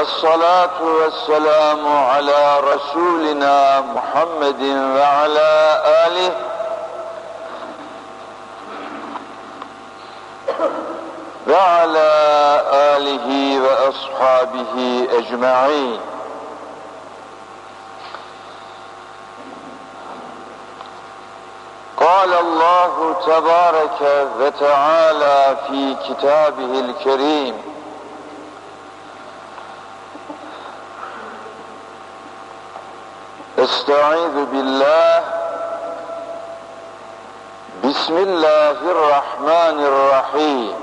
والصلاة والسلام على رسولنا محمد وعلى آله وعلى آله وأصحابه أجمعين. قال الله تبارك وتعالى في كتابه الكريم استعيذ بالله. بسم الله الرحمن الرحيم.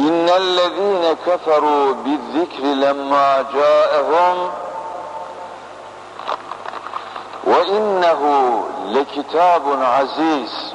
إن الذين كفروا بالذكر لما جاءهم وإنه لكتاب عزيز.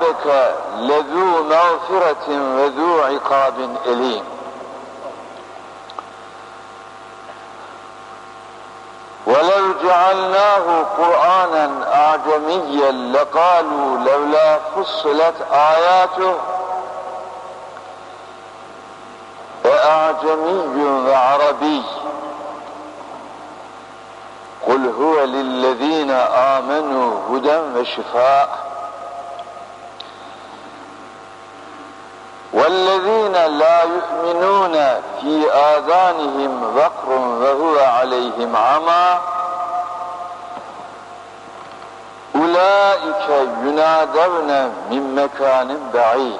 ربك لذو مغفرة وذو عقاب أليم. ولو جعلناه قرآنا أعجميا لقالوا لولا فصلت آياته. وأعجمي وعربي. قل هو للذين آمنوا هدى وشفاء. والذين لا يؤمنون في آذانهم وقر وهو عليهم عمى أولئك ينادون من مكان بعيد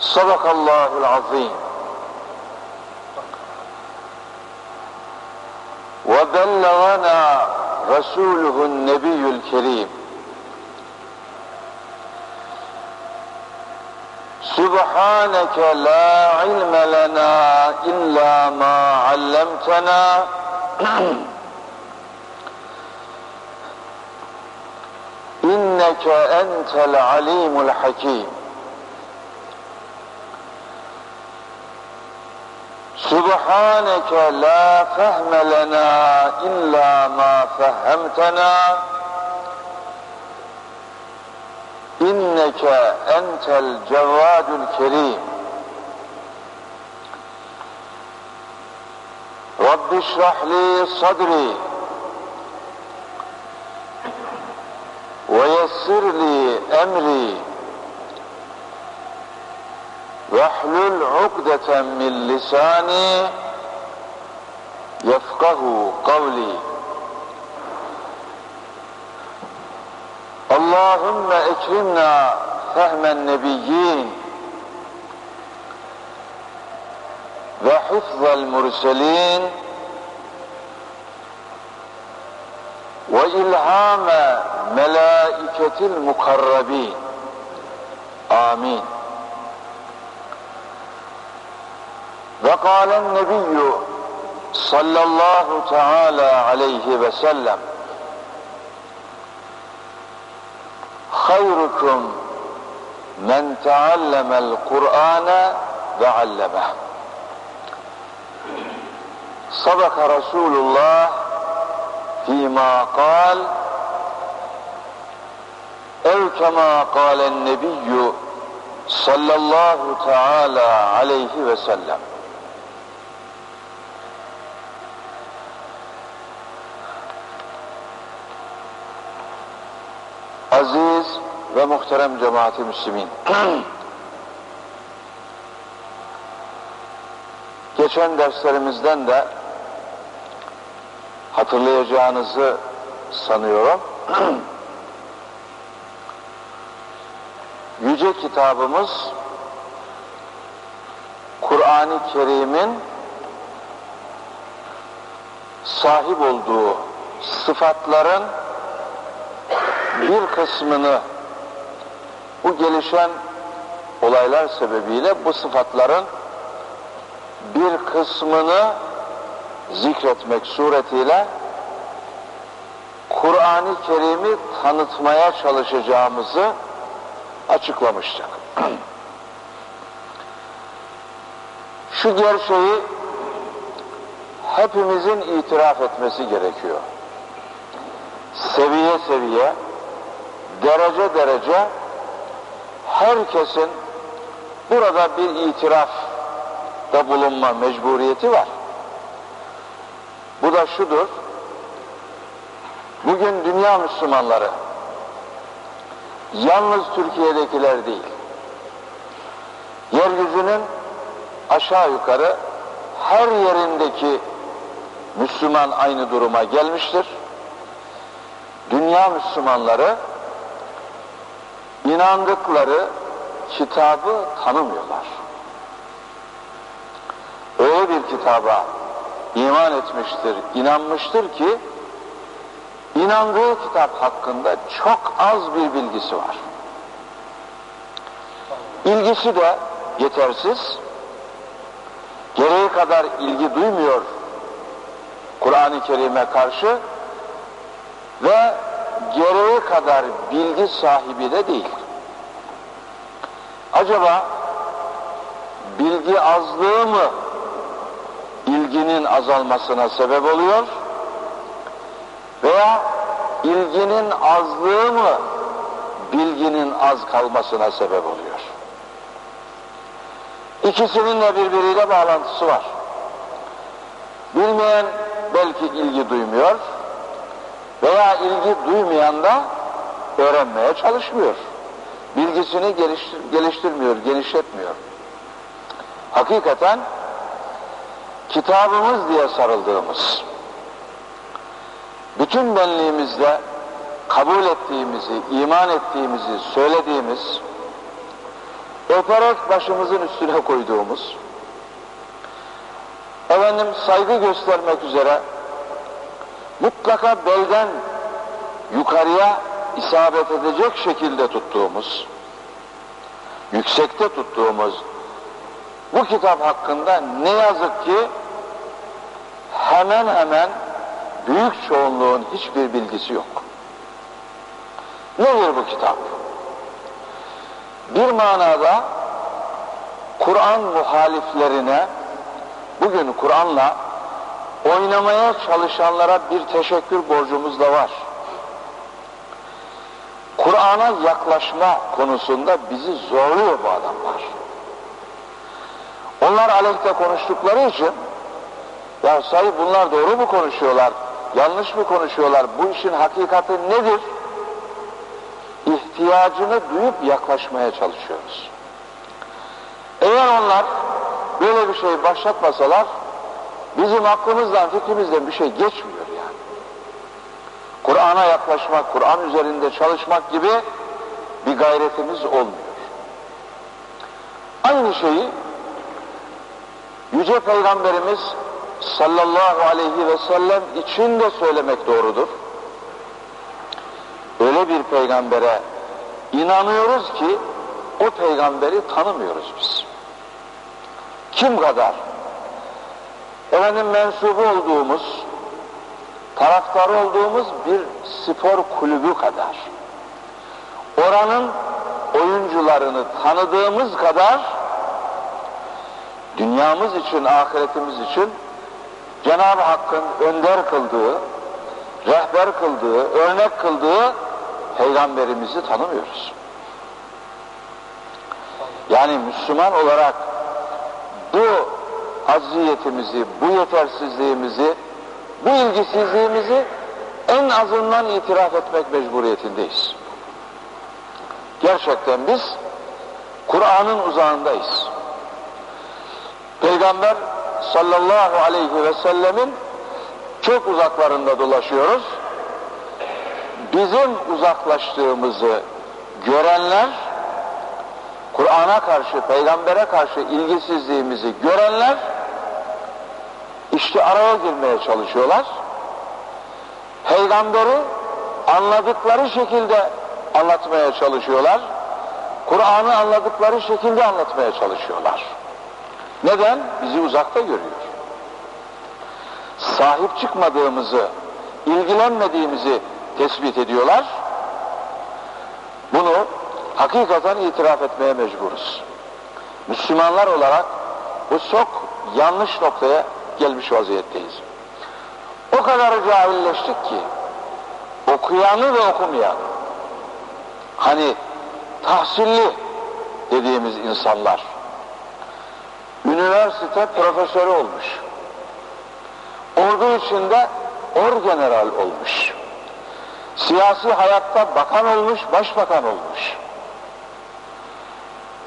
صدق الله العظيم وبلغنا رسوله النبي الكريم سبحانك لا علم لنا إلا ما علمتنا. إنك أنت العليم الحكيم. سبحانك لا فهم لنا إلا ما فهمتنا. إنك أنت الجواد الكريم. رب اشرح لي صدري ويسر لي أمري. واحلل عقدة من لساني يفقه قولي. Allahümme ekrimna fehmen nebiyyin ve hıfzel murselin ve ilhame melaiketil mukarrabin. Amin. Ve kâlen nebiyyü sallallahu teâlâ aleyhi ve sellem خيركم من تعلم القرآن وعلمه. صدق رسول الله فيما قال أو كما قال النبي صلى الله تعالى عليه وسلم Aziz ve muhterem cemaati müslimin. Geçen derslerimizden de hatırlayacağınızı sanıyorum. Yüce kitabımız Kur'an-ı Kerim'in sahip olduğu sıfatların bir kısmını bu gelişen olaylar sebebiyle bu sıfatların bir kısmını zikretmek suretiyle Kur'an-ı Kerim'i tanıtmaya çalışacağımızı açıklamıştık. Şu gerçeği hepimizin itiraf etmesi gerekiyor. Seviye seviye, derece derece herkesin burada bir itiraf da bulunma mecburiyeti var. Bu da şudur. Bugün dünya Müslümanları yalnız Türkiye'dekiler değil, yeryüzünün aşağı yukarı her yerindeki Müslüman aynı duruma gelmiştir. Dünya Müslümanları inandıkları kitabı tanımıyorlar. Öyle bir kitaba iman etmiştir, inanmıştır ki inandığı kitap hakkında çok az bir bilgisi var. İlgisi de yetersiz, gereği kadar ilgi duymuyor Kur'an-ı Kerim'e karşı ve gereği kadar bilgi sahibi de değil. Acaba bilgi azlığı mı ilginin azalmasına sebep oluyor? Veya ilginin azlığı mı bilginin az kalmasına sebep oluyor? İkisinin de birbiriyle bağlantısı var. Bilmeyen belki ilgi duymuyor veya ilgi duymayan da öğrenmeye çalışmıyor. Bilgisini geliştir geliştirmiyor, genişletmiyor. Hakikaten kitabımız diye sarıldığımız, bütün benliğimizde kabul ettiğimizi, iman ettiğimizi söylediğimiz, öperek başımızın üstüne koyduğumuz, efendim saygı göstermek üzere mutlaka belden yukarıya isabet edecek şekilde tuttuğumuz, yüksekte tuttuğumuz bu kitap hakkında ne yazık ki hemen hemen büyük çoğunluğun hiçbir bilgisi yok. Nedir bu kitap? Bir manada Kur'an muhaliflerine bugün Kur'an'la oynamaya çalışanlara bir teşekkür borcumuz da var. Kur'an'a yaklaşma konusunda bizi zorluyor bu adamlar. Onlar aleyhte konuştukları için ya sahi bunlar doğru mu konuşuyorlar, yanlış mı konuşuyorlar, bu işin hakikati nedir? İhtiyacını duyup yaklaşmaya çalışıyoruz. Eğer onlar böyle bir şey başlatmasalar bizim aklımızdan fikrimizden bir şey geçmiyor yani. Kur'an'a yaklaşmak, Kur'an üzerinde çalışmak gibi bir gayretimiz olmuyor. Aynı şeyi Yüce Peygamberimiz sallallahu aleyhi ve sellem için de söylemek doğrudur. Öyle bir peygambere inanıyoruz ki o peygamberi tanımıyoruz biz. Kim kadar? Efendim mensubu olduğumuz, taraftar olduğumuz bir spor kulübü kadar. Oranın oyuncularını tanıdığımız kadar dünyamız için, ahiretimiz için Cenab-ı Hakk'ın önder kıldığı, rehber kıldığı, örnek kıldığı peygamberimizi tanımıyoruz. Yani Müslüman olarak bu acziyetimizi, bu yetersizliğimizi, bu ilgisizliğimizi en azından itiraf etmek mecburiyetindeyiz. Gerçekten biz Kur'an'ın uzağındayız. Peygamber sallallahu aleyhi ve sellemin çok uzaklarında dolaşıyoruz. Bizim uzaklaştığımızı görenler, Kur'an'a karşı, peygambere karşı ilgisizliğimizi görenler, işte araya girmeye çalışıyorlar. Peygamberi anladıkları şekilde anlatmaya çalışıyorlar. Kur'an'ı anladıkları şekilde anlatmaya çalışıyorlar. Neden? Bizi uzakta görüyor. Sahip çıkmadığımızı, ilgilenmediğimizi tespit ediyorlar. Bunu hakikaten itiraf etmeye mecburuz. Müslümanlar olarak bu çok yanlış noktaya gelmiş vaziyetteyiz. O kadar cahilleştik ki okuyanı ve okumayanı hani tahsilli dediğimiz insanlar üniversite profesörü olmuş. Ordu içinde orgeneral olmuş. Siyasi hayatta bakan olmuş, başbakan olmuş.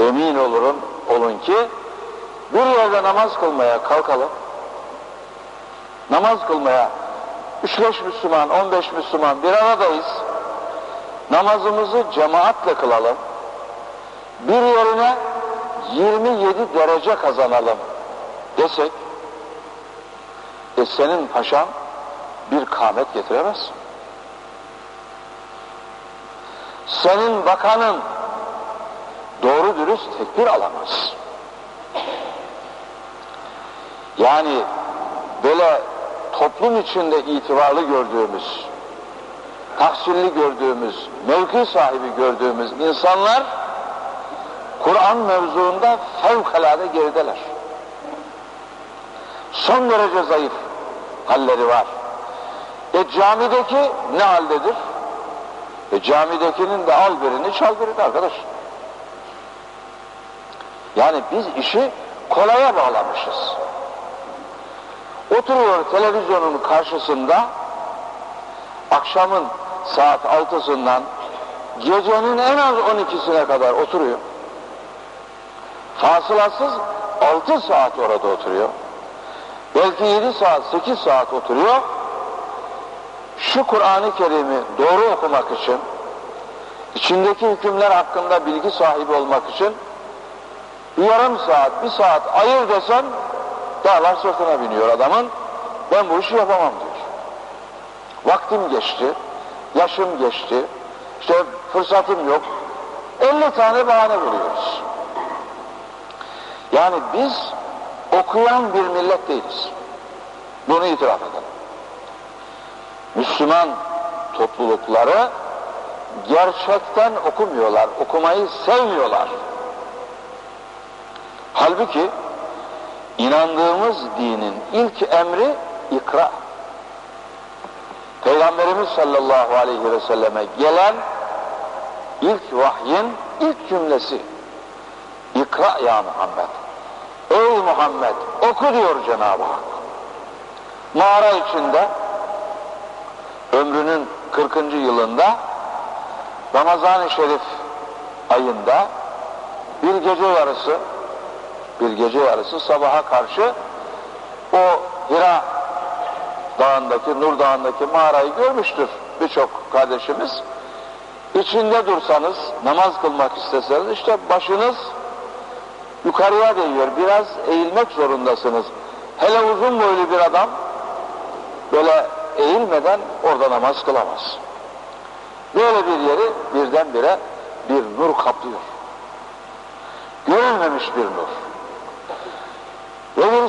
Emin olurum, olun ki bir yerde namaz kılmaya kalkalım. Namaz kılmaya 3-5 Müslüman, 15 Müslüman bir aradayız. Namazımızı cemaatle kılalım. Bir yerine 27 derece kazanalım desek e senin paşan bir kâmet getiremez. Senin bakanın doğru dürüst tekbir alamaz. Yani böyle toplum içinde itibarlı gördüğümüz, tahsilli gördüğümüz, mevki sahibi gördüğümüz insanlar Kur'an mevzuunda fevkalade gerideler. Son derece zayıf halleri var. E camideki ne haldedir? E camidekinin de al birini çal birini arkadaş. Yani biz işi kolaya bağlamışız. Oturuyor televizyonun karşısında akşamın saat altısından gecenin en az 12'sine kadar oturuyor. Fasılasız 6 saat orada oturuyor. Belki 7 saat, 8 saat oturuyor. Şu Kur'an-ı Kerim'i doğru okumak için, içindeki hükümler hakkında bilgi sahibi olmak için bir yarım saat, bir saat ayır desem dağlar sırtına biniyor adamın. Ben bu işi yapamam diyor. Vaktim geçti, yaşım geçti, işte fırsatım yok. 50 tane bahane buluyoruz. Yani biz okuyan bir millet değiliz. Bunu itiraf edelim. Müslüman toplulukları gerçekten okumuyorlar, okumayı sevmiyorlar. Halbuki inandığımız dinin ilk emri ikra. Peygamberimiz sallallahu aleyhi ve selleme gelen ilk vahyin ilk cümlesi İkra ya Muhammed. Ey Muhammed oku diyor Cenab-ı Hak. Mağara içinde ömrünün 40. yılında Ramazan-ı Şerif ayında bir gece yarısı bir gece yarısı sabaha karşı o Hira dağındaki, Nur dağındaki mağarayı görmüştür birçok kardeşimiz. İçinde dursanız, namaz kılmak isteseniz işte başınız yukarıya değiyor. Biraz eğilmek zorundasınız. Hele uzun boylu bir adam böyle eğilmeden orada namaz kılamaz. Böyle bir yeri birdenbire bir nur kaplıyor. Görülmemiş bir nur.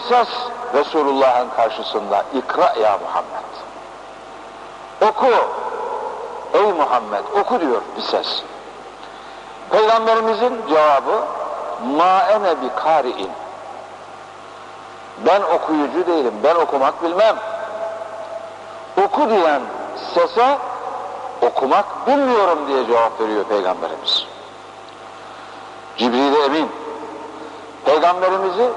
Ses Resulullah'ın karşısında ikra ya Muhammed. Oku ey Muhammed oku diyor bir ses. Peygamberimizin cevabı ma ene bi kari'in. Ben okuyucu değilim, ben okumak bilmem. Oku diyen sese okumak bilmiyorum diye cevap veriyor Peygamberimiz. Cibril Emin Peygamberimizi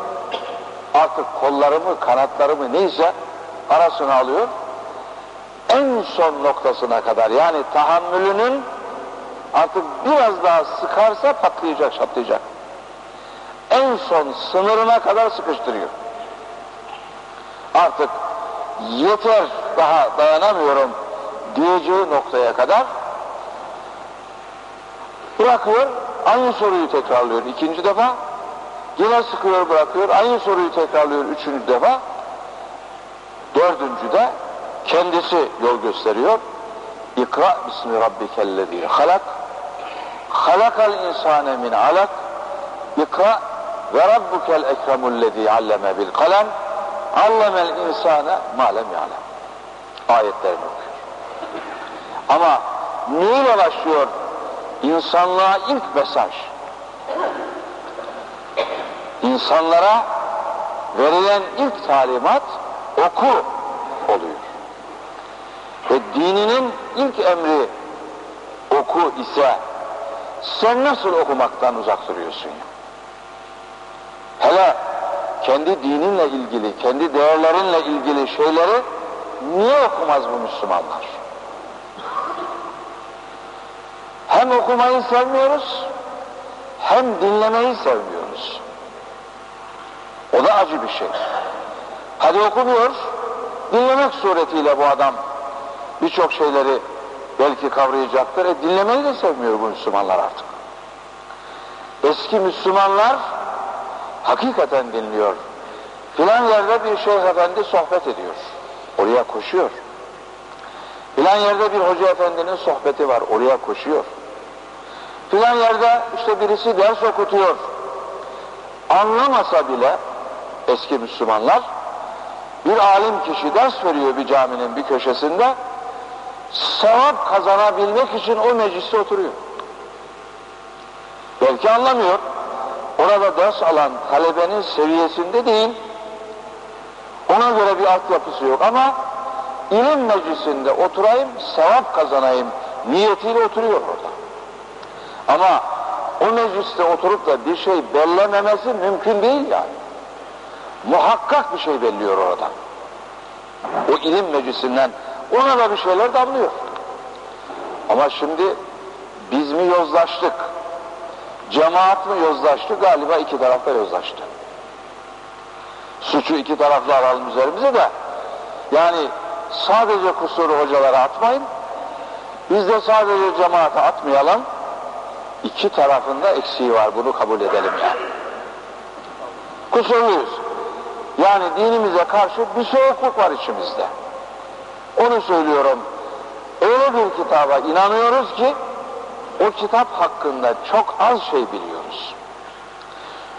artık kollarımı, kanatlarımı neyse arasına alıyor. En son noktasına kadar yani tahammülünün Artık biraz daha sıkarsa patlayacak, çatlayacak. En son sınırına kadar sıkıştırıyor. Artık yeter daha dayanamıyorum diyeceği noktaya kadar bırakıyor, aynı soruyu tekrarlıyor ikinci defa, yine sıkıyor bırakıyor, aynı soruyu tekrarlıyor üçüncü defa, dördüncü de kendisi yol gösteriyor. İkra bismi rabbikellezi halak, halakal insane min alak, ikra ve rabbukel ekremullezi alleme bil kalem, allemel insane malem yalem. Ayetlerini okuyor. Ama neyle başlıyor insanlığa ilk mesaj? İnsanlara verilen ilk talimat oku oluyor. Ve dininin ilk emri oku ise sen nasıl okumaktan uzak duruyorsun? Hele kendi dininle ilgili, kendi değerlerinle ilgili şeyleri niye okumaz bu Müslümanlar? Hem okumayı sevmiyoruz, hem dinlemeyi sevmiyoruz. O da acı bir şey. Hadi okumuyor, dinlemek suretiyle bu adam birçok şeyleri belki kavrayacaktır. E dinlemeyi de sevmiyor bu Müslümanlar artık. Eski Müslümanlar hakikaten dinliyor. Filan yerde bir şeyh efendi sohbet ediyor. Oraya koşuyor. Filan yerde bir hoca efendinin sohbeti var. Oraya koşuyor. Filan yerde işte birisi ders okutuyor. Anlamasa bile eski Müslümanlar bir alim kişi ders veriyor bir caminin bir köşesinde sevap kazanabilmek için o mecliste oturuyor. Belki anlamıyor. Orada ders alan talebenin seviyesinde değil. Ona göre bir altyapısı yok ama ilim meclisinde oturayım, sevap kazanayım niyetiyle oturuyor orada. Ama o mecliste oturup da bir şey bellememesi mümkün değil yani. Muhakkak bir şey belliyor orada. O ilim meclisinden ona da bir şeyler damlıyor. Ama şimdi biz mi yozlaştık? Cemaat mı yozlaştı? Galiba iki tarafta yozlaştı. Suçu iki taraflı alalım üzerimize de yani sadece kusuru hocalara atmayın. Biz de sadece cemaate atmayalım. İki tarafında eksiği var. Bunu kabul edelim yani. Kusurluyuz. Yani dinimize karşı bir soğukluk var içimizde. Onu söylüyorum. Öyle bir kitaba inanıyoruz ki o kitap hakkında çok az şey biliyoruz.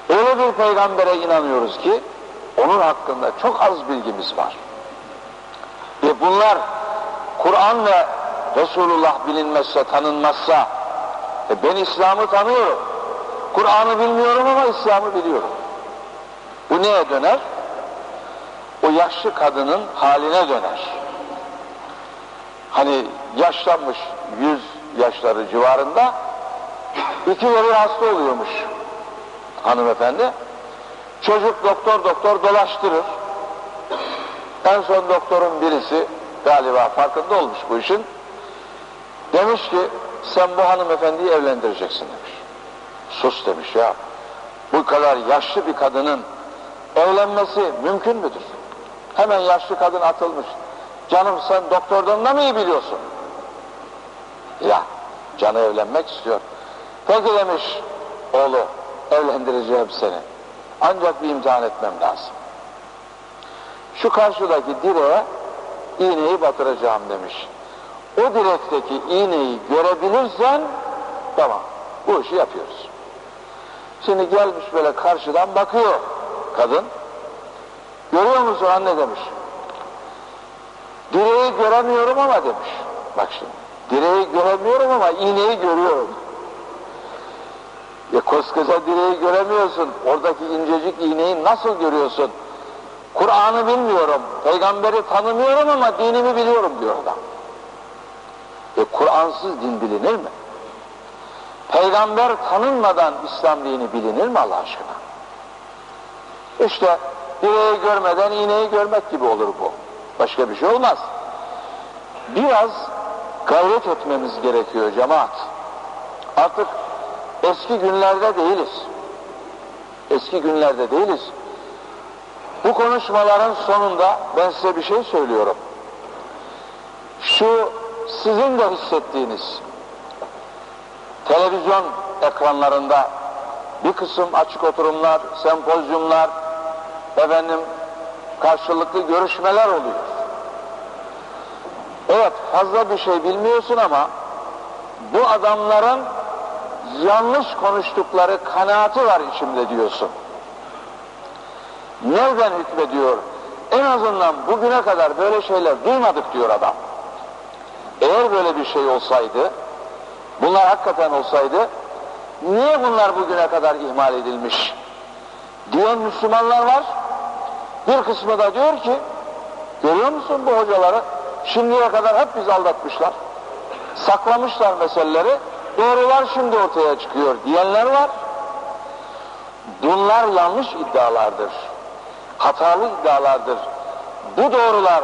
Öyle bir peygambere inanıyoruz ki onun hakkında çok az bilgimiz var. Ve bunlar Kur'an ve Resulullah bilinmezse, tanınmazsa e ben İslam'ı tanıyorum. Kur'an'ı bilmiyorum ama İslam'ı biliyorum. Bu neye döner? O yaşlı kadının haline döner. Hani yaşlanmış yüz yaşları civarında iki yeri hasta oluyormuş hanımefendi. Çocuk doktor doktor dolaştırır. En son doktorun birisi galiba farkında olmuş bu işin. Demiş ki sen bu hanımefendiyi evlendireceksin demiş. Sus demiş ya. Bu kadar yaşlı bir kadının evlenmesi mümkün müdür? Hemen yaşlı kadın atılmış. Canım sen doktordan da mı iyi biliyorsun? Ya canı evlenmek istiyor. Peki demiş oğlu evlendireceğim seni. Ancak bir imtihan etmem lazım. Şu karşıdaki direğe iğneyi batıracağım demiş. O direkteki iğneyi görebilirsen tamam bu işi yapıyoruz. Şimdi gelmiş böyle karşıdan bakıyor kadın. Görüyor musun anne demiş. Direği göremiyorum ama demiş. Bak şimdi. Direği göremiyorum ama iğneyi görüyorum. Ya koskoca direği göremiyorsun. Oradaki incecik iğneyi nasıl görüyorsun? Kur'an'ı bilmiyorum, peygamberi tanımıyorum ama dinimi biliyorum diyor adam. E Kur'ansız din bilinir mi? Peygamber tanınmadan İslam dini bilinir mi Allah aşkına? İşte direği görmeden iğneyi görmek gibi olur bu. Başka bir şey olmaz. Biraz gayret etmemiz gerekiyor cemaat. Artık eski günlerde değiliz. Eski günlerde değiliz. Bu konuşmaların sonunda ben size bir şey söylüyorum. Şu sizin de hissettiğiniz televizyon ekranlarında bir kısım açık oturumlar, sempozyumlar, efendim karşılıklı görüşmeler oluyor. Evet fazla bir şey bilmiyorsun ama bu adamların yanlış konuştukları kanaati var içimde diyorsun. Nereden hükmediyor? En azından bugüne kadar böyle şeyler duymadık diyor adam. Eğer böyle bir şey olsaydı, bunlar hakikaten olsaydı, niye bunlar bugüne kadar ihmal edilmiş? Diyen Müslümanlar var. Bir kısmı da diyor ki, görüyor musun bu hocaları? Şimdiye kadar hep bizi aldatmışlar. Saklamışlar meseleleri. Doğrular şimdi ortaya çıkıyor diyenler var. Bunlar yanlış iddialardır. Hatalı iddialardır. Bu doğrular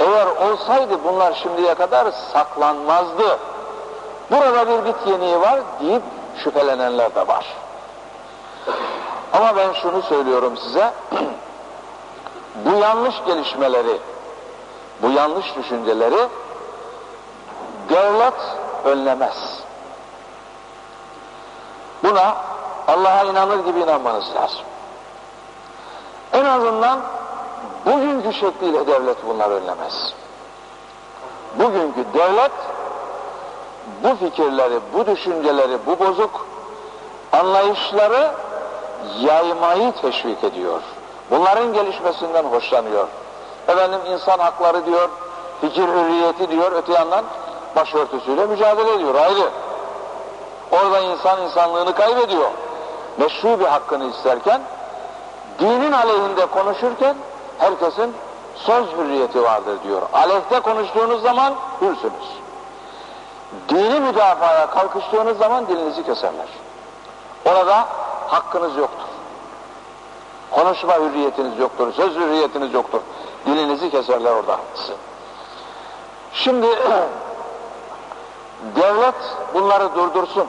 eğer olsaydı bunlar şimdiye kadar saklanmazdı. Burada bir bit yeniği var deyip şüphelenenler de var. Ama ben şunu söylüyorum size. bu yanlış gelişmeleri, bu yanlış düşünceleri devlet önlemez. Buna Allah'a inanır gibi inanmanız lazım. En azından bugünkü şekliyle devlet bunları önlemez. Bugünkü devlet bu fikirleri, bu düşünceleri, bu bozuk anlayışları yaymayı teşvik ediyor. Bunların gelişmesinden hoşlanıyor. Efendim insan hakları diyor, fikir hürriyeti diyor, öte yandan başörtüsüyle mücadele ediyor, ayrı. Orada insan insanlığını kaybediyor. Meşru bir hakkını isterken, dinin aleyhinde konuşurken herkesin söz hürriyeti vardır diyor. Aleyhte konuştuğunuz zaman hürsünüz. Dini müdafaya kalkıştığınız zaman dilinizi keserler. Orada hakkınız yoktur. Konuşma hürriyetiniz yoktur, söz hürriyetiniz yoktur. Dilinizi keserler orada. Şimdi devlet bunları durdursun.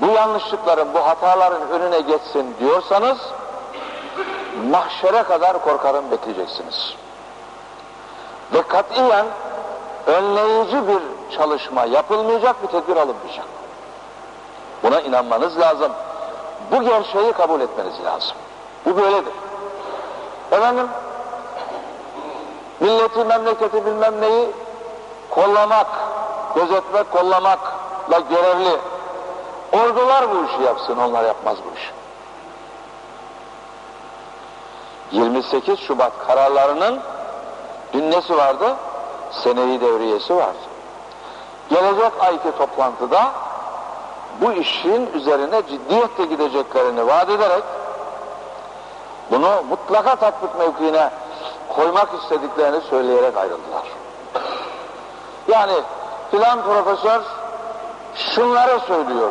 Bu yanlışlıkların, bu hataların önüne geçsin diyorsanız mahşere kadar korkarım bekleyeceksiniz. Ve katiyen önleyici bir çalışma yapılmayacak, bir tedbir alınmayacak. Buna inanmanız lazım. Bu gerçeği kabul etmeniz lazım. Bu böyledir. Efendim, milleti, memleketi bilmem neyi kollamak, gözetmek, kollamakla görevli. Ordular bu işi yapsın, onlar yapmaz bu işi. 28 Şubat kararlarının dün nesi vardı? Seneyi devriyesi vardı. Gelecek ayki toplantıda bu işin üzerine ciddiyetle gideceklerini vaat ederek bunu mutlaka tatbik mevkiine koymak istediklerini söyleyerek ayrıldılar. Yani filan profesör şunları söylüyor.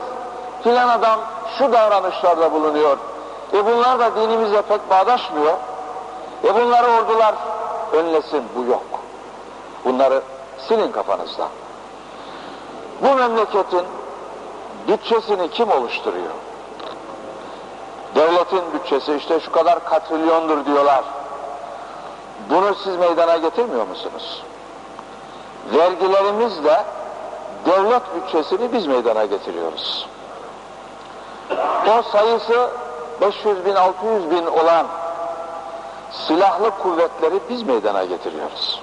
Filan adam şu davranışlarda bulunuyor. E bunlar da dinimizle pek bağdaşmıyor. E bunları ordular önlesin. Bu yok. Bunları silin kafanızdan. Bu memleketin bütçesini kim oluşturuyor? Devletin bütçesi işte şu kadar katrilyondur diyorlar. Bunu siz meydana getirmiyor musunuz? Vergilerimizle devlet bütçesini biz meydana getiriyoruz. O sayısı 500 bin, 600 bin olan silahlı kuvvetleri biz meydana getiriyoruz.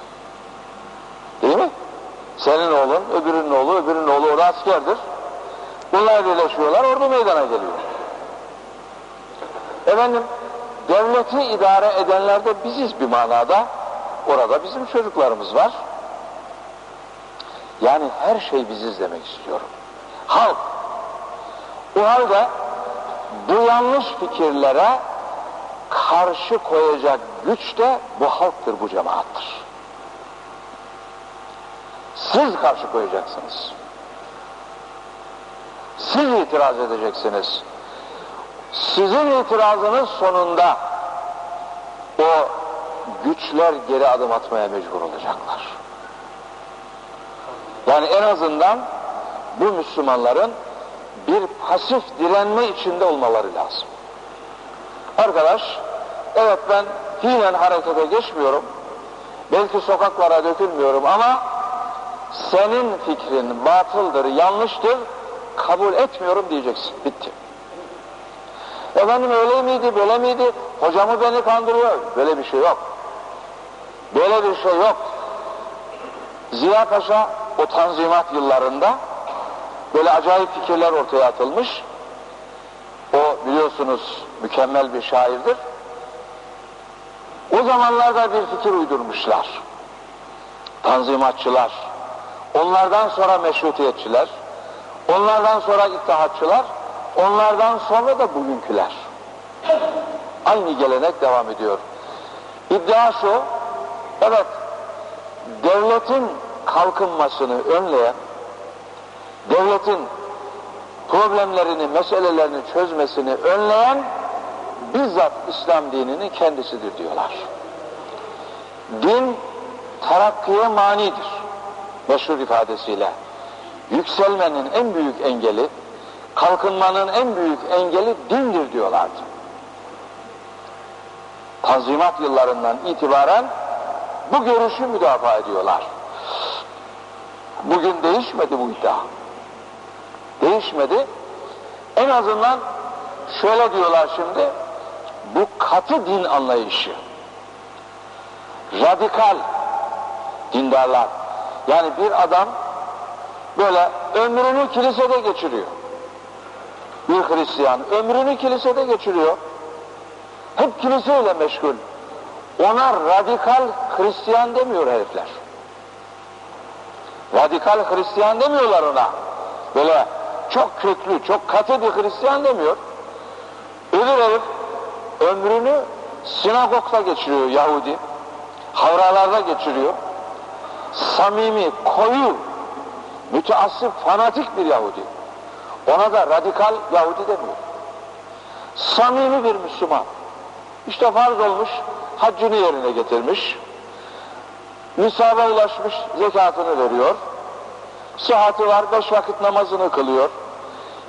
Değil mi? Senin oğlun, öbürünün oğlu, öbürünün oğlu o askerdir. Bunlar birleşiyorlar, ordu meydana geliyor. Efendim, devleti idare edenler de biziz bir manada. Orada bizim çocuklarımız var. Yani her şey biziz demek istiyorum. Halk. Bu halde bu yanlış fikirlere karşı koyacak güç de bu halktır, bu cemaattır. Siz karşı koyacaksınız. Siz itiraz edeceksiniz. Sizin itirazınız sonunda o güçler geri adım atmaya mecbur olacaklar. Yani en azından bu Müslümanların bir pasif direnme içinde olmaları lazım. Arkadaş, evet ben fiilen harekete geçmiyorum, belki sokaklara dökülmüyorum ama senin fikrin batıldır, yanlıştır, kabul etmiyorum diyeceksin. Bitti. Efendim öyle miydi, böyle miydi? Hocamı beni kandırıyor. Böyle bir şey yok. Böyle bir şey yok. Ziya Paşa o tanzimat yıllarında böyle acayip fikirler ortaya atılmış. O biliyorsunuz mükemmel bir şairdir. O zamanlarda bir fikir uydurmuşlar. Tanzimatçılar. Onlardan sonra meşrutiyetçiler. Onlardan sonra ittihatçılar. Onlardan sonra da bugünküler. Aynı gelenek devam ediyor. İddia şu, evet devletin kalkınmasını önleyen, devletin problemlerini, meselelerini çözmesini önleyen bizzat İslam dininin kendisidir diyorlar. Din terakkiye manidir. Meşhur ifadesiyle. Yükselmenin en büyük engeli, kalkınmanın en büyük engeli dindir diyorlardı. Tanzimat yıllarından itibaren bu görüşü müdafaa ediyorlar. Bugün değişmedi bu iddia. Değişmedi. En azından şöyle diyorlar şimdi, bu katı din anlayışı, radikal dindarlar, yani bir adam böyle ömrünü kilisede geçiriyor. Bir Hristiyan ömrünü kilisede geçiriyor. Hep kiliseyle meşgul. Ona radikal Hristiyan demiyor herifler. Radikal Hristiyan demiyorlar ona. Böyle çok köklü, çok katı bir Hristiyan demiyor. Öbür herif ömrünü sinagogda geçiriyor Yahudi. Havralarda geçiriyor. Samimi, koyu, müteassıp, fanatik bir Yahudi. Ona da radikal Yahudi demiyor. Samimi bir Müslüman. İşte farz olmuş, haccını yerine getirmiş, nisaba ulaşmış, zekatını veriyor, sıhhati var, beş vakit namazını kılıyor.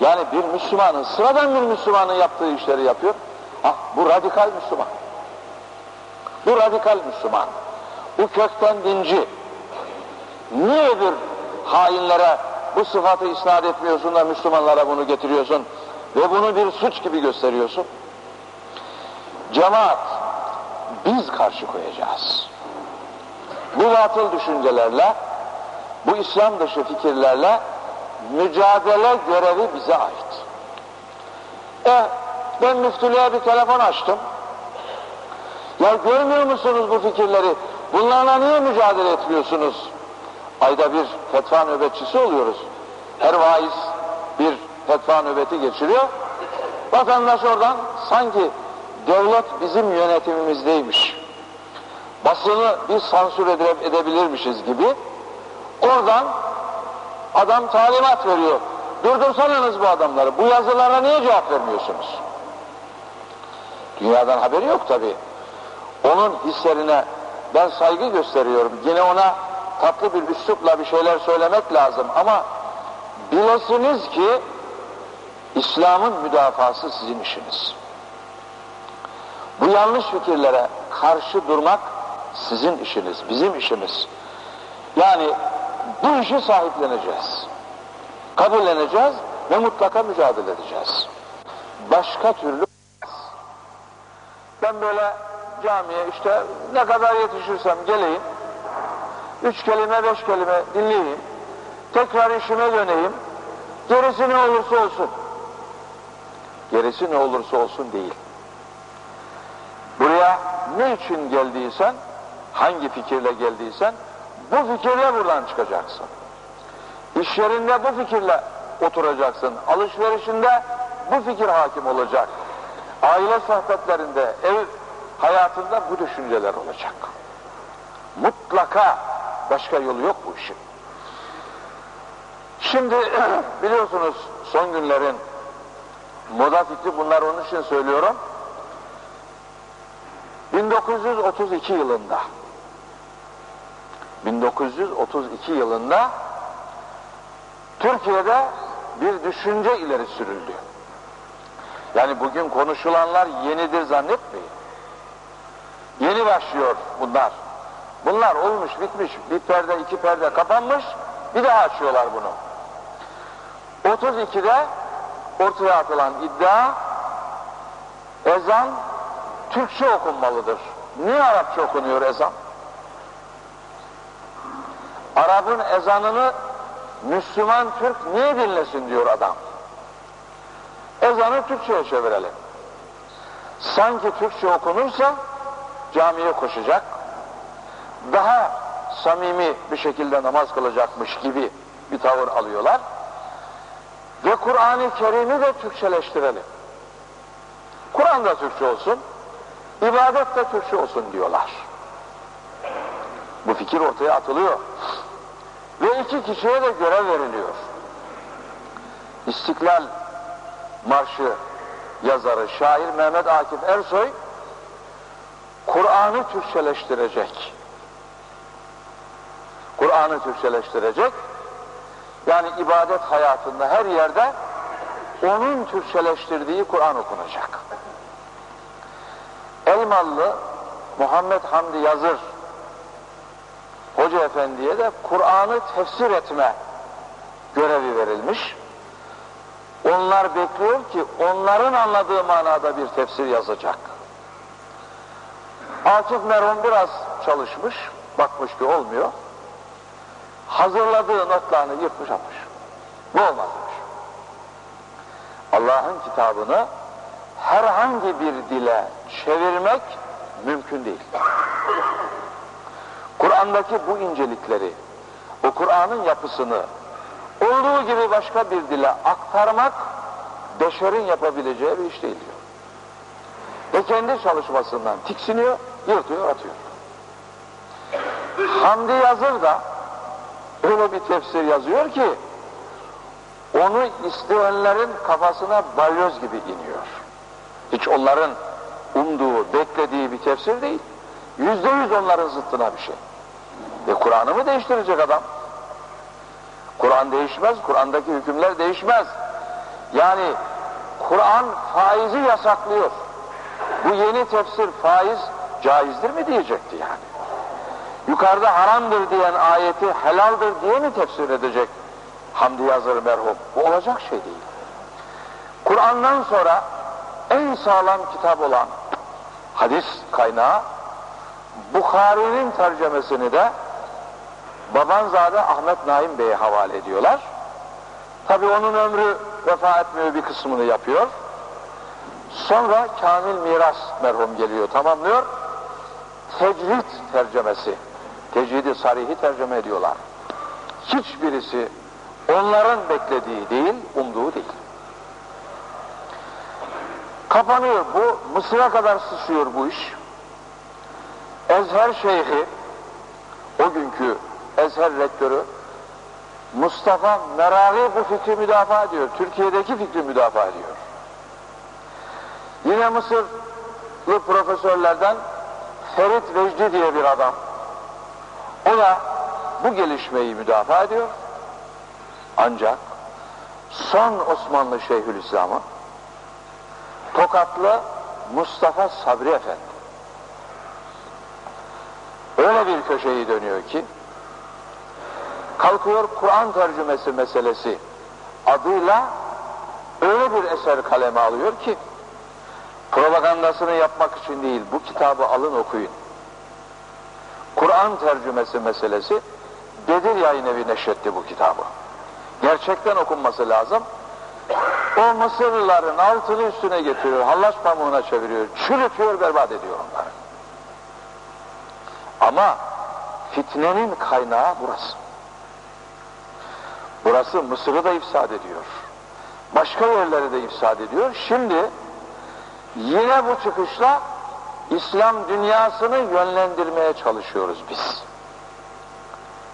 Yani bir Müslümanın, sıradan bir Müslümanın yaptığı işleri yapıyor. Ha, bu radikal Müslüman. Bu radikal Müslüman. Bu kökten dinci. Niye öbür hainlere bu sıfatı isnat etmiyorsun da Müslümanlara bunu getiriyorsun ve bunu bir suç gibi gösteriyorsun? Cemaat, biz karşı koyacağız. Bu batıl düşüncelerle, bu İslam dışı fikirlerle mücadele görevi bize ait. E, ben müftülüğe bir telefon açtım. Ya görmüyor musunuz bu fikirleri? Bunlarla niye mücadele etmiyorsunuz? Ayda bir fetva nöbetçisi oluyoruz. Her vaiz bir fetva nöbeti geçiriyor. Vatandaş oradan sanki devlet bizim yönetimimizdeymiş. Basını biz sansür edebilirmişiz gibi oradan adam talimat veriyor. Durdursanız bu adamları. Bu yazılara niye cevap vermiyorsunuz? Dünyadan haberi yok tabi. Onun hislerine ben saygı gösteriyorum. Yine ona tatlı bir üslupla bir şeyler söylemek lazım ama bilesiniz ki İslam'ın müdafası sizin işiniz. Bu yanlış fikirlere karşı durmak sizin işiniz, bizim işimiz. Yani bu işi sahipleneceğiz. Kabulleneceğiz ve mutlaka mücadele edeceğiz. Başka türlü ben böyle camiye işte ne kadar yetişirsem geleyim, üç kelime beş kelime dinleyeyim, tekrar işime döneyim, gerisi ne olursa olsun. Gerisi ne olursa olsun değil. Buraya ne için geldiysen, hangi fikirle geldiysen, bu fikirle buradan çıkacaksın. İş yerinde bu fikirle oturacaksın. Alışverişinde bu fikir hakim olacak. Aile sohbetlerinde, ev hayatında bu düşünceler olacak. Mutlaka başka yolu yok bu işin. Şimdi biliyorsunuz son günlerin moda fikri bunlar onun için söylüyorum. 1932 yılında 1932 yılında Türkiye'de bir düşünce ileri sürüldü. Yani bugün konuşulanlar yenidir zannetmeyin. Yeni başlıyor bunlar. Bunlar olmuş bitmiş bir perde iki perde kapanmış bir daha açıyorlar bunu. 32'de ortaya atılan iddia ezan Türkçe okunmalıdır. Niye Arapça okunuyor ezan? Arap'ın ezanını Müslüman Türk niye dinlesin diyor adam. Ezanı Türkçe'ye çevirelim. Sanki Türkçe okunursa camiye koşacak, daha samimi bir şekilde namaz kılacakmış gibi bir tavır alıyorlar. Ve Kur'an-ı Kerim'i de Türkçeleştirelim. Kur'an da Türkçe olsun, ibadet de Türkçe olsun diyorlar. Bu fikir ortaya atılıyor. Ve iki kişiye de görev veriliyor. İstiklal Marşı yazarı, şair Mehmet Akif Ersoy Kur'an'ı Türkçeleştirecek. Kur'an'ı Türkçeleştirecek. Yani ibadet hayatında her yerde onun Türkçeleştirdiği Kur'an okunacak. Elmalı Muhammed Hamdi Yazır Hoca Efendi'ye de Kur'an'ı tefsir etme görevi verilmiş. Onlar bekliyor ki onların anladığı manada bir tefsir yazacak. Akif merhum biraz çalışmış, bakmış ki olmuyor. Hazırladığı notlarını yırtmış atmış. Bu olmazmış. Allah'ın kitabını herhangi bir dile çevirmek mümkün değil. Kur'an'daki bu incelikleri, o Kur'an'ın yapısını olduğu gibi başka bir dile aktarmak beşerin yapabileceği bir iş değil diyor. Ve kendi çalışmasından tiksiniyor, yırtıyor, atıyor. Hamdi Yazır da öyle bir tefsir yazıyor ki onu isteyenlerin kafasına balyoz gibi iniyor. Hiç onların umduğu, beklediği bir tefsir değil. Yüzde yüz onların zıttına bir şey. E Kur'an'ı mı değiştirecek adam? Kur'an değişmez, Kur'an'daki hükümler değişmez. Yani Kur'an faizi yasaklıyor. Bu yeni tefsir faiz caizdir mi diyecekti yani. Yukarıda haramdır diyen ayeti helaldir diye mi tefsir edecek Hamdi Yazır merhum? Bu olacak şey değil. Kur'an'dan sonra en sağlam kitap olan hadis kaynağı Bukhari'nin tercemesini de Babanzade Ahmet Naim Bey'e havale ediyorlar. Tabi onun ömrü vefa etmiyor bir kısmını yapıyor. Sonra Kamil Miras merhum geliyor tamamlıyor. Tecvid tercemesi. Tecvidi sarihi tercüme ediyorlar. Hiçbirisi onların beklediği değil, umduğu değil. Kapanıyor bu, Mısır'a kadar sıçrıyor bu iş. Ezher Şeyhi, o günkü Ezher rektörü Mustafa Meragi bu fikri müdafaa ediyor. Türkiye'deki fikri müdafaa ediyor. Yine Mısırlı profesörlerden Ferit Vecdi diye bir adam. O da bu gelişmeyi müdafaa ediyor. Ancak son Osmanlı Şeyhülislam'ı Tokatlı Mustafa Sabri Efendi öyle bir köşeyi dönüyor ki kalkıyor Kur'an tercümesi meselesi adıyla öyle bir eser kaleme alıyor ki propagandasını yapmak için değil bu kitabı alın okuyun. Kur'an tercümesi meselesi Bedir Yayın Evi neşretti bu kitabı. Gerçekten okunması lazım. O Mısırlıların altını üstüne getiriyor, hallaç pamuğuna çeviriyor, çürütüyor, berbat ediyor onları. Ama fitnenin kaynağı burası. Burası Mısır'ı da ifsad ediyor. Başka yerleri de ifsad ediyor. Şimdi yine bu çıkışla İslam dünyasını yönlendirmeye çalışıyoruz biz.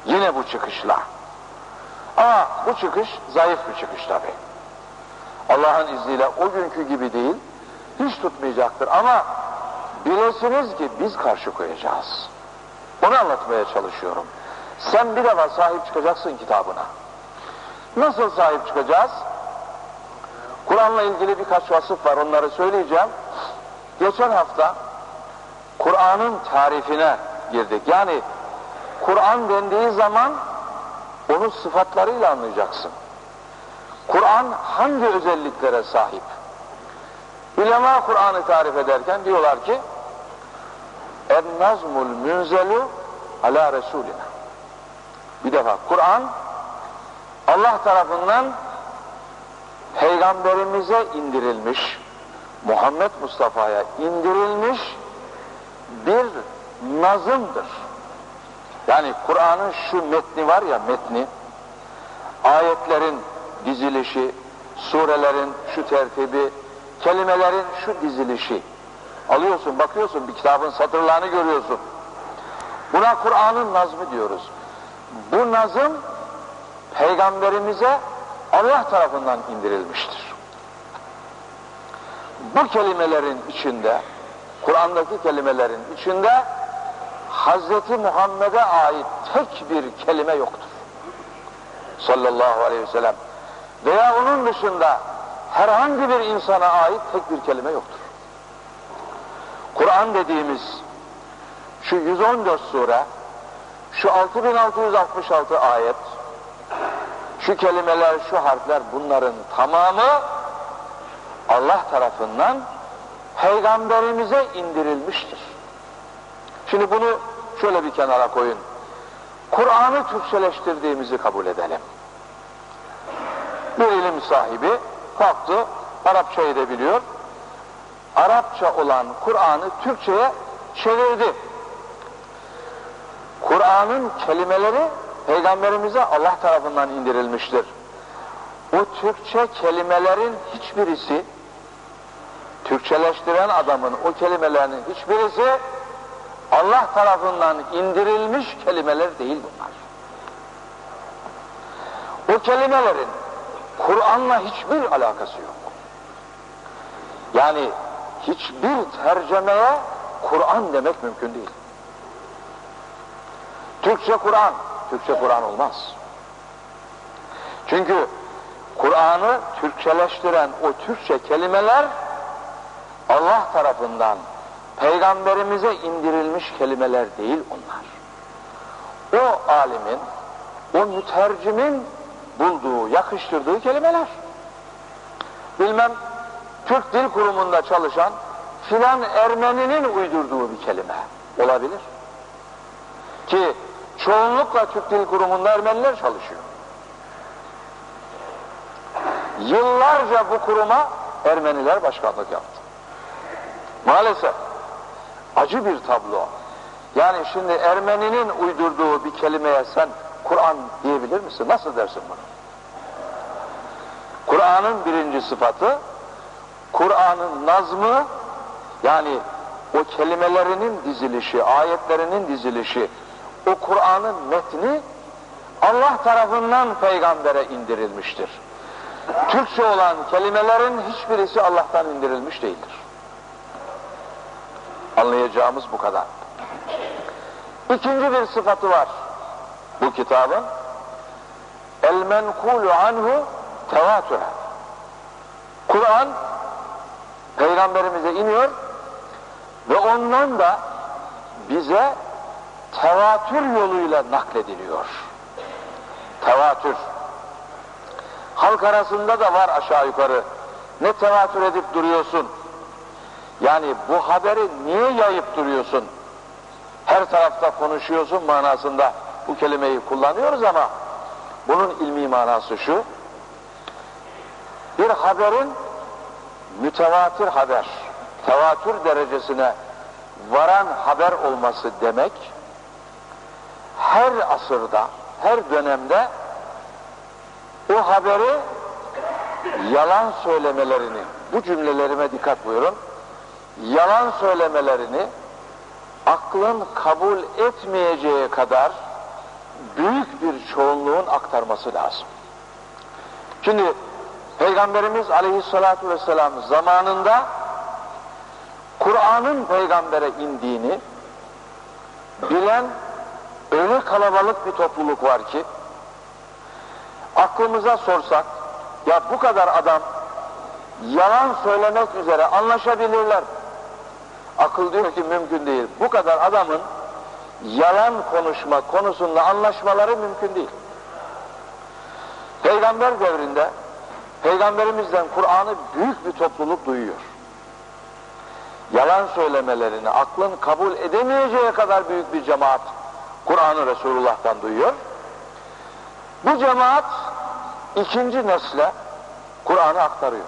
Yine bu çıkışla. Ama bu çıkış zayıf bir çıkış tabi. Allah'ın izniyle o günkü gibi değil, hiç tutmayacaktır ama bilesiniz ki biz karşı koyacağız. Onu anlatmaya çalışıyorum. Sen bir defa sahip çıkacaksın kitabına. Nasıl sahip çıkacağız? Kur'an'la ilgili birkaç vasıf var onları söyleyeceğim. Geçen hafta Kur'an'ın tarifine girdik. Yani Kur'an dendiği zaman onu sıfatlarıyla anlayacaksın. Kur'an hangi özelliklere sahip? Ulema Kur'an'ı tarif ederken diyorlar ki En-nazmul münzelu ala Resulina. Bir defa Kur'an Allah tarafından peygamberimize indirilmiş, Muhammed Mustafa'ya indirilmiş bir nazımdır. Yani Kur'an'ın şu metni var ya metni, ayetlerin dizilişi, surelerin şu tertibi, kelimelerin şu dizilişi. Alıyorsun, bakıyorsun bir kitabın satırlarını görüyorsun. Buna Kur'an'ın nazmı diyoruz. Bu nazım peygamberimize Allah tarafından indirilmiştir. Bu kelimelerin içinde, Kur'an'daki kelimelerin içinde Hazreti Muhammed'e ait tek bir kelime yoktur. Sallallahu aleyhi ve sellem. Veya onun dışında herhangi bir insana ait tek bir kelime yoktur. Kur'an dediğimiz şu 114 sure, şu 6666 ayet, şu kelimeler, şu harfler bunların tamamı Allah tarafından peygamberimize indirilmiştir. Şimdi bunu şöyle bir kenara koyun. Kur'an'ı Türkçeleştirdiğimizi kabul edelim. Bir ilim sahibi kalktı, Arapçayı da biliyor. Arapça olan Kur'an'ı Türkçe'ye çevirdi. Kur'an'ın kelimeleri Peygamberimize Allah tarafından indirilmiştir. O Türkçe kelimelerin hiçbirisi Türkçeleştiren adamın o kelimelerinin hiçbirisi Allah tarafından indirilmiş kelimeler değil bunlar. O kelimelerin Kur'an'la hiçbir alakası yok. Yani hiçbir tercemeye Kur'an demek mümkün değil. Türkçe Kur'an, Türkçe Kur'an olmaz. Çünkü Kur'an'ı Türkçeleştiren o Türkçe kelimeler Allah tarafından peygamberimize indirilmiş kelimeler değil onlar. O alimin, o mütercimin bulduğu, yakıştırdığı kelimeler. Bilmem Türk Dil Kurumu'nda çalışan filan Ermeninin uydurduğu bir kelime olabilir. Ki çoğunlukla Türk Dil Kurumu'nda Ermeniler çalışıyor. Yıllarca bu kuruma Ermeniler başkanlık yaptı. Maalesef acı bir tablo. Yani şimdi Ermeninin uydurduğu bir kelimeye sen Kur'an diyebilir misin? Nasıl dersin bunu? Kur'an'ın birinci sıfatı, Kur'an'ın nazmı, yani o kelimelerinin dizilişi, ayetlerinin dizilişi, o Kur'an'ın metni Allah tarafından peygambere indirilmiştir. Türkçe olan kelimelerin hiçbirisi Allah'tan indirilmiş değildir. Anlayacağımız bu kadar. İkinci bir sıfatı var bu kitabın. El menkulu anhu tevatüre. Kur'an peygamberimize iniyor ve ondan da bize tevatür yoluyla naklediliyor. Tevatür. Halk arasında da var aşağı yukarı. Ne tevatür edip duruyorsun? Yani bu haberi niye yayıp duruyorsun? Her tarafta konuşuyorsun manasında bu kelimeyi kullanıyoruz ama bunun ilmi manası şu. Bir haberin mütevatir haber, tevatür derecesine varan haber olması demek, her asırda, her dönemde o haberi yalan söylemelerini, bu cümlelerime dikkat buyurun, yalan söylemelerini aklın kabul etmeyeceği kadar büyük bir çoğunluğun aktarması lazım. Şimdi Peygamberimiz aleyhissalatu vesselam zamanında Kur'an'ın peygambere indiğini bilen öyle kalabalık bir topluluk var ki aklımıza sorsak ya bu kadar adam yalan söylemek üzere anlaşabilirler. Akıl diyor ki mümkün değil. Bu kadar adamın yalan konuşma konusunda anlaşmaları mümkün değil. Peygamber devrinde Peygamberimizden Kur'an'ı büyük bir topluluk duyuyor. Yalan söylemelerini aklın kabul edemeyeceği kadar büyük bir cemaat Kur'an'ı Resulullah'tan duyuyor. Bu cemaat ikinci nesle Kur'an'ı aktarıyor.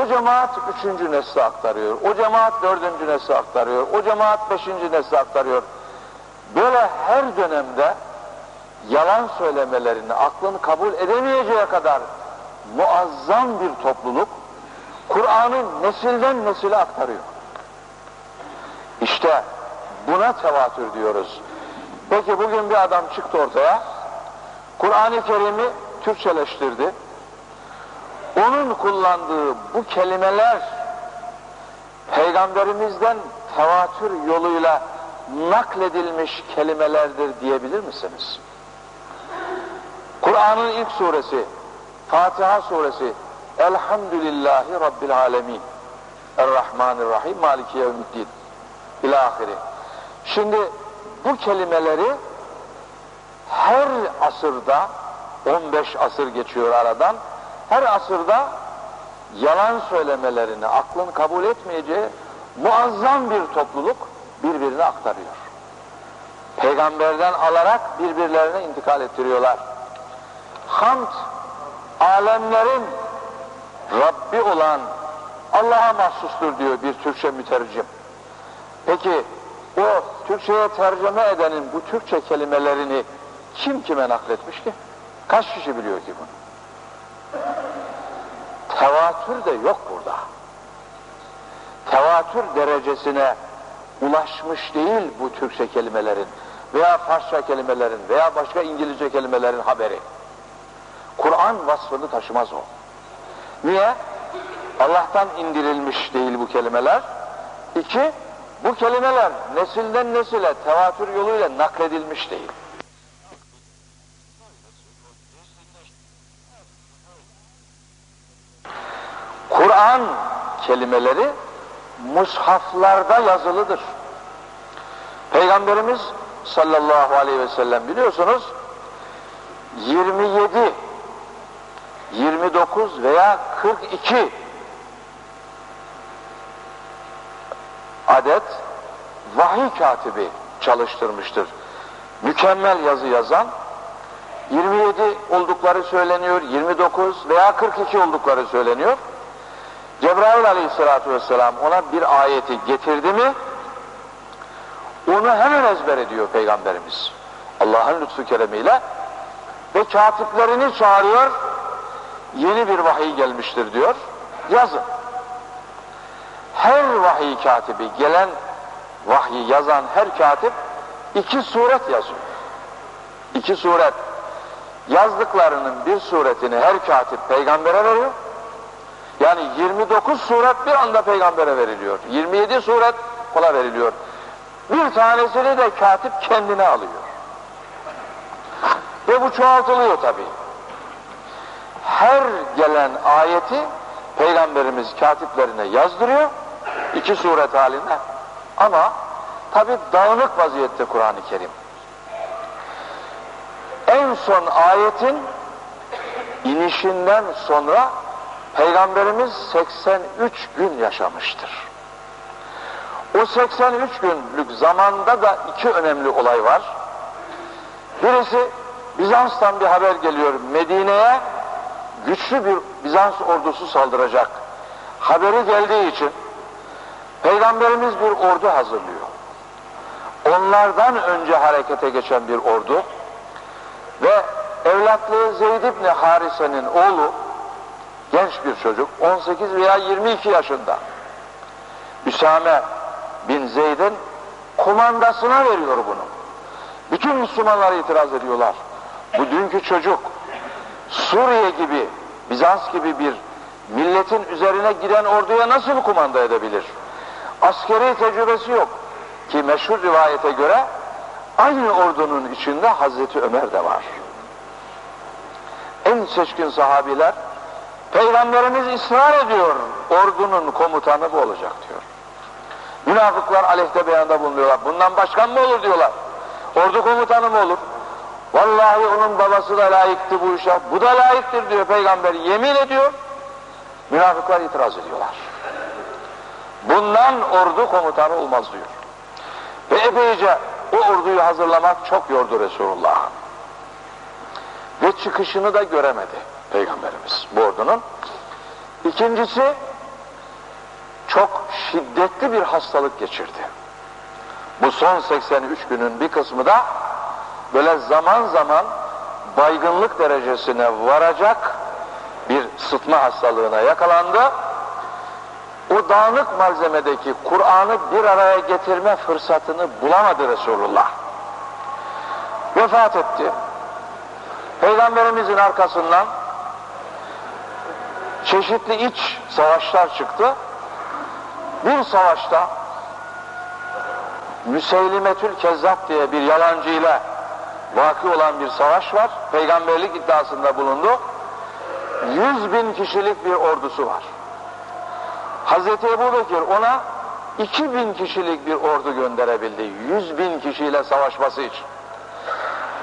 O cemaat üçüncü nesle aktarıyor. O cemaat dördüncü nesle aktarıyor. O cemaat beşinci nesle aktarıyor. Böyle her dönemde yalan söylemelerini aklın kabul edemeyeceği kadar muazzam bir topluluk Kur'an'ı nesilden nesile aktarıyor. İşte buna tevatür diyoruz. Peki bugün bir adam çıktı ortaya, Kur'an-ı Kerim'i Türkçeleştirdi. Onun kullandığı bu kelimeler Peygamberimizden tevatür yoluyla nakledilmiş kelimelerdir diyebilir misiniz? Kur'an'ın ilk suresi, Fatiha suresi, Elhamdülillahi Rabbil Alemin, Errahmanirrahim, Maliki Yevmiddin, ilahiri. Şimdi bu kelimeleri her asırda, 15 asır geçiyor aradan, her asırda yalan söylemelerini aklın kabul etmeyeceği muazzam bir topluluk birbirine aktarıyor. Peygamberden alarak birbirlerine intikal ettiriyorlar. Hamd, alemlerin Rabbi olan Allah'a mahsustur diyor bir Türkçe mütercim. Peki o Türkçe'ye tercüme edenin bu Türkçe kelimelerini kim kime nakletmiş ki? Kaç kişi biliyor ki bunu? Tevatür de yok burada. Tevatür derecesine ulaşmış değil bu Türkçe kelimelerin veya Farsça kelimelerin veya başka İngilizce kelimelerin haberi. Kur'an vasfını taşımaz o. Niye? Allah'tan indirilmiş değil bu kelimeler. İki, bu kelimeler nesilden nesile tevatür yoluyla nakledilmiş değil. Kur'an kelimeleri mushaflarda yazılıdır. Peygamberimiz sallallahu aleyhi ve sellem biliyorsunuz 27 29 veya 42 adet vahiy katibi çalıştırmıştır. Mükemmel yazı yazan 27 oldukları söyleniyor, 29 veya 42 oldukları söyleniyor. Cebrail aleyhissalatü vesselam ona bir ayeti getirdi mi onu hemen ezber ediyor Peygamberimiz. Allah'ın lütfu keremiyle ve katiplerini çağırıyor yeni bir vahiy gelmiştir diyor yazın. Her vahiy katibi gelen vahyi yazan her katip iki suret yazıyor. İki suret. Yazdıklarının bir suretini her katip peygambere veriyor. Yani 29 suret bir anda peygambere veriliyor. 27 suret ona veriliyor. Bir tanesini de katip kendine alıyor. Ve bu çoğaltılıyor tabi. Her gelen ayeti peygamberimiz katiplerine yazdırıyor. iki suret halinde. Ama tabi dağınık vaziyette Kur'an-ı Kerim. En son ayetin inişinden sonra Peygamberimiz 83 gün yaşamıştır. O 83 günlük zamanda da iki önemli olay var. Birisi Bizans'tan bir haber geliyor. Medine'ye güçlü bir Bizans ordusu saldıracak. Haberi geldiği için Peygamberimiz bir ordu hazırlıyor. Onlardan önce harekete geçen bir ordu ve evlatlığı Zeyd ibn Harise'nin oğlu genç bir çocuk 18 veya 22 yaşında Üsame bin Zeyd'in kumandasına veriyor bunu. Bütün Müslümanlar itiraz ediyorlar. Bu dünkü çocuk Suriye gibi, Bizans gibi bir milletin üzerine giden orduya nasıl kumanda edebilir? Askeri tecrübesi yok. Ki meşhur rivayete göre aynı ordunun içinde Hazreti Ömer de var. En seçkin sahabiler Peygamberimiz ısrar ediyor, ordunun komutanı bu olacak diyor. Münafıklar aleyhte beyanda bulunuyorlar. Bundan başkan mı olur diyorlar. Ordu komutanı mı olur? Vallahi onun babası da layıktı bu işe. Bu da layıktır diyor peygamber. Yemin ediyor. Münafıklar itiraz ediyorlar. Bundan ordu komutanı olmaz diyor. Ve epeyce o orduyu hazırlamak çok yordu Resulullah'ı. Ve çıkışını da göremedi Peygamberimiz bu ordunun. İkincisi çok şiddetli bir hastalık geçirdi. Bu son 83 günün bir kısmı da böyle zaman zaman baygınlık derecesine varacak bir sıtma hastalığına yakalandı. O dağınık malzemedeki Kur'an'ı bir araya getirme fırsatını bulamadı Resulullah. Vefat etti. Peygamberimizin arkasından çeşitli iç savaşlar çıktı. Bir savaşta Müseylimetül Kezzap diye bir yalancıyla vaki olan bir savaş var. Peygamberlik iddiasında bulundu. Yüz bin kişilik bir ordusu var. Hazreti Ebu Bekir ona iki bin kişilik bir ordu gönderebildi. Yüz bin kişiyle savaşması için.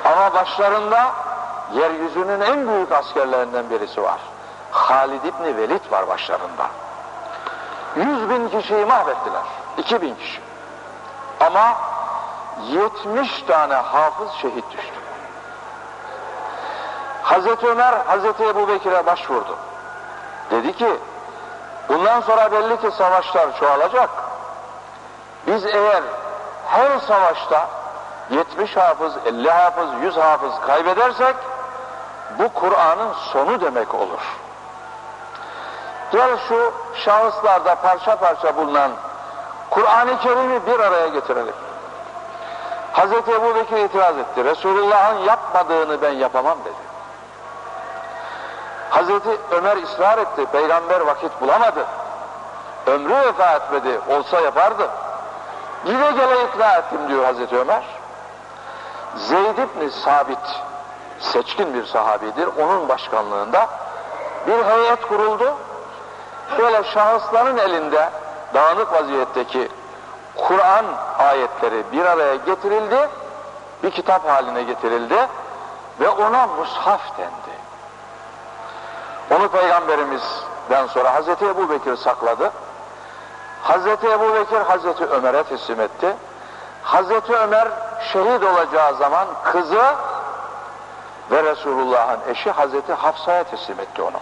Ama başlarında yeryüzünün en büyük askerlerinden birisi var. Halid İbni Velid var başlarında. Yüz bin kişiyi mahvettiler. İki bin kişi. Ama yetmiş tane hafız şehit düştü. Hazreti Ömer Hazreti Ebu Bekir'e başvurdu. Dedi ki bundan sonra belli ki savaşlar çoğalacak. Biz eğer her savaşta 70 hafız, 50 hafız, 100 hafız kaybedersek bu Kur'an'ın sonu demek olur. Gel şu şahıslarda parça parça bulunan Kur'an-ı Kerim'i bir araya getirelim. Hazreti Ebu Bekir itiraz etti. Resulullah'ın yapmadığını ben yapamam dedi. Hazreti Ömer ısrar etti. Peygamber vakit bulamadı. Ömrü vefa etmedi. Olsa yapardı. Gide gele ikna ettim diyor Hazreti Ömer. Zeyd ibn Sabit seçkin bir sahabidir. Onun başkanlığında bir heyet kuruldu. Böyle şahısların elinde dağınık vaziyetteki Kur'an ayetleri bir araya getirildi. Bir kitap haline getirildi ve ona mushaf dendi. Onu Peygamberimizden sonra Hazreti Ebu Bekir sakladı. Hazreti Ebu Bekir Hazreti Ömer'e teslim etti. Hazreti Ömer şehit olacağı zaman kızı ve Resulullah'ın eşi Hazreti Hafsa'ya teslim etti onu.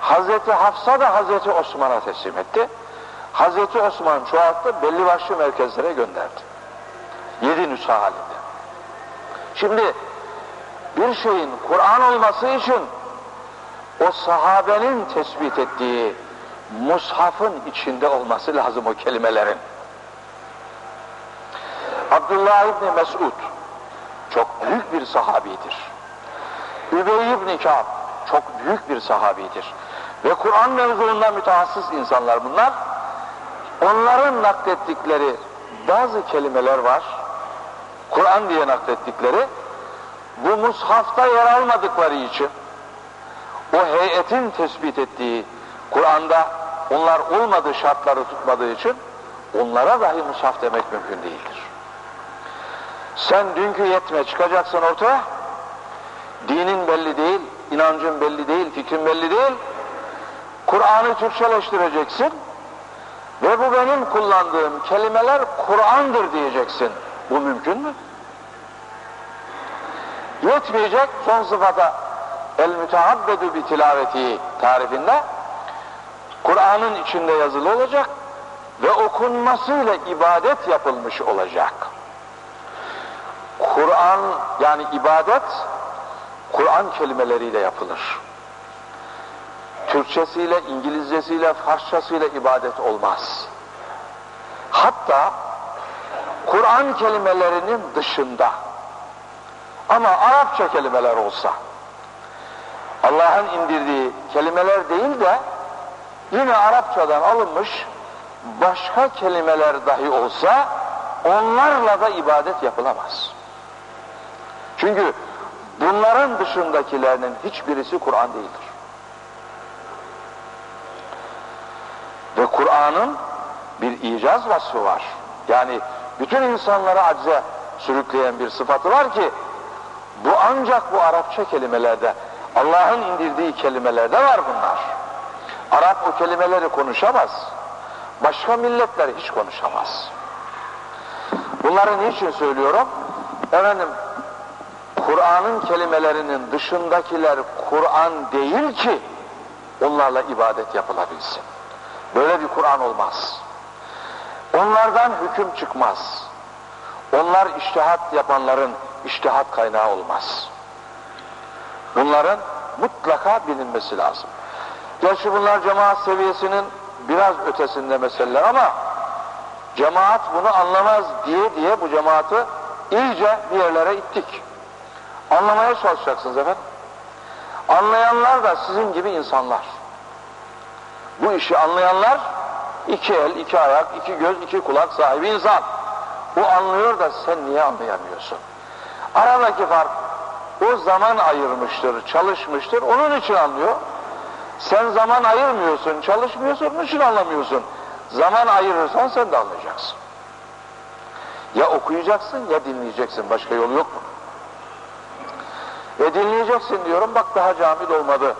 Hazreti Hafsa da Hazreti Osman'a teslim etti. Hazreti Osman çoğalttı, belli başlı merkezlere gönderdi. Yedi nüsha halinde. Şimdi bir şeyin Kur'an olması için o sahabenin tespit ettiği mushafın içinde olması lazım o kelimelerin. Abdullah İbni Mesud çok büyük bir sahabidir. Übey İbni Kâb çok büyük bir sahabidir. Ve Kur'an mevzuunda mütehassıs insanlar bunlar. Onların naklettikleri bazı kelimeler var. Kur'an diye naklettikleri bu mushafta yer almadıkları için o heyetin tespit ettiği Kur'an'da onlar olmadığı şartları tutmadığı için onlara dahi mushaf demek mümkün değildir. Sen dünkü yetme çıkacaksın ortaya, dinin belli değil, inancın belli değil, fikrin belli değil, Kur'an'ı Türkçeleştireceksin ve bu benim kullandığım kelimeler Kur'an'dır diyeceksin. Bu mümkün mü? Yetmeyecek son sıfata el mütehabbedu bi tilaveti tarifinde Kur'an'ın içinde yazılı olacak ve okunmasıyla ibadet yapılmış olacak. Kur'an yani ibadet Kur'an kelimeleriyle yapılır. Türkçesiyle, İngilizcesiyle, Farsçasıyla ibadet olmaz. Hatta Kur'an kelimelerinin dışında ama Arapça kelimeler olsa Allah'ın indirdiği kelimeler değil de yine Arapçadan alınmış başka kelimeler dahi olsa onlarla da ibadet yapılamaz. Çünkü bunların dışındakilerinin hiçbirisi Kur'an değildir. Ve Kur'an'ın bir icaz vasfı var. Yani bütün insanları acze sürükleyen bir sıfatı var ki bu ancak bu Arapça kelimelerde Allah'ın indirdiği kelimelerde var bunlar. Arap o kelimeleri konuşamaz. Başka milletler hiç konuşamaz. Bunları niçin söylüyorum? Efendim, Kur'an'ın kelimelerinin dışındakiler Kur'an değil ki onlarla ibadet yapılabilsin. Böyle bir Kur'an olmaz. Onlardan hüküm çıkmaz. Onlar iştihat yapanların iştihat kaynağı olmaz. Bunların mutlaka bilinmesi lazım. Gerçi bunlar cemaat seviyesinin biraz ötesinde meseleler ama cemaat bunu anlamaz diye diye bu cemaati iyice bir yerlere ittik. Anlamaya çalışacaksınız efendim. Anlayanlar da sizin gibi insanlar. Bu işi anlayanlar iki el, iki ayak, iki göz, iki kulak sahibi insan. O anlıyor da sen niye anlayamıyorsun? Aradaki fark o zaman ayırmıştır, çalışmıştır, onun için anlıyor. Sen zaman ayırmıyorsun, çalışmıyorsun, onun için anlamıyorsun. Zaman ayırırsan sen de anlayacaksın. Ya okuyacaksın ya dinleyeceksin, başka yol yok mu? Ve dinleyeceksin diyorum, bak daha cami dolmadı.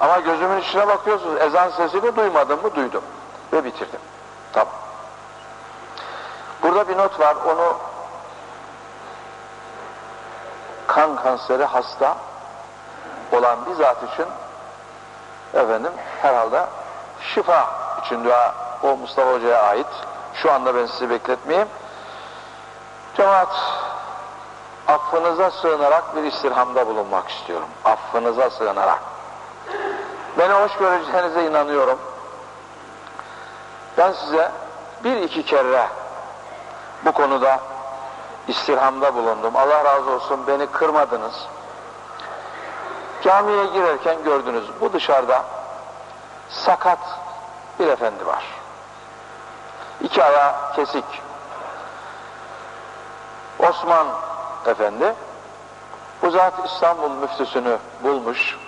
Ama gözümün içine bakıyorsunuz, ezan sesini duymadım mı? Duydum. Ve bitirdim. Tamam. Burada bir not var, onu kan kanseri hasta olan bir zat için efendim herhalde şifa için dua o Mustafa Hoca'ya ait. Şu anda ben sizi bekletmeyeyim. Cemaat affınıza sığınarak bir istirhamda bulunmak istiyorum. Affınıza sığınarak. Beni hoş göreceğinize inanıyorum. Ben size bir iki kere bu konuda istirhamda bulundum. Allah razı olsun beni kırmadınız. Camiye girerken gördünüz. Bu dışarıda sakat bir efendi var. İki ayağı kesik. Osman Efendi bu zat İstanbul müftüsünü bulmuş.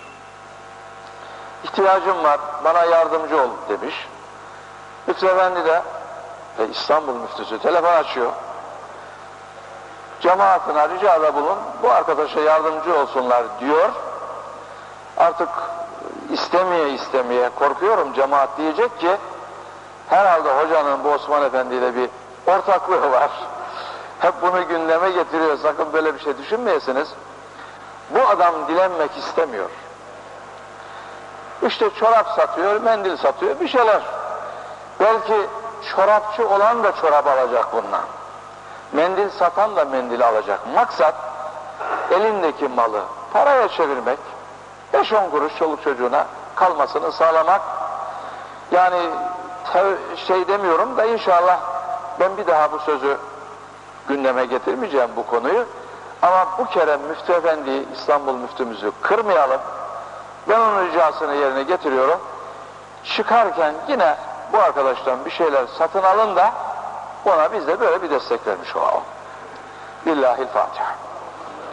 İhtiyacım var, bana yardımcı ol demiş. Müftü Efendi de ve İstanbul müftüsü telefon açıyor. Cemaatine ricada bulun, bu arkadaşa yardımcı olsunlar diyor. Artık istemeye istemeye korkuyorum cemaat diyecek ki herhalde hocanın bu Osman Efendi ile bir ortaklığı var. Hep bunu gündeme getiriyor. Sakın böyle bir şey düşünmeyesiniz. Bu adam dilenmek istemiyor. İşte çorap satıyor, mendil satıyor, bir şeyler. Belki çorapçı olan da çorap alacak bundan. Mendil satan da mendil alacak. Maksat elindeki malı paraya çevirmek, 5-10 kuruş çoluk çocuğuna kalmasını sağlamak. Yani şey demiyorum da inşallah ben bir daha bu sözü gündeme getirmeyeceğim bu konuyu. Ama bu kere Müftü Efendi İstanbul müftümüzü kırmayalım. Ben onun ricasını yerine getiriyorum. Çıkarken yine bu arkadaştan bir şeyler satın alın da ona biz de böyle bir destek vermiş olalım. Billahil Fatiha.